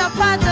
as Pata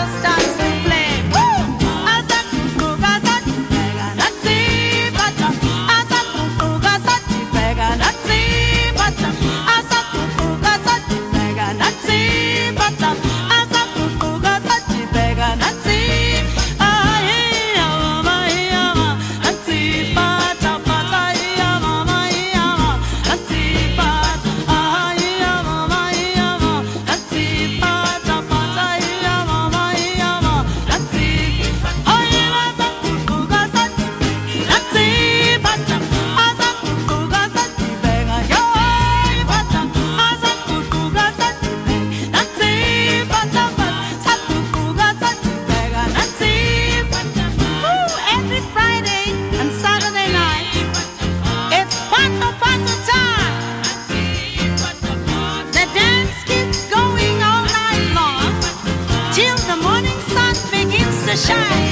shine.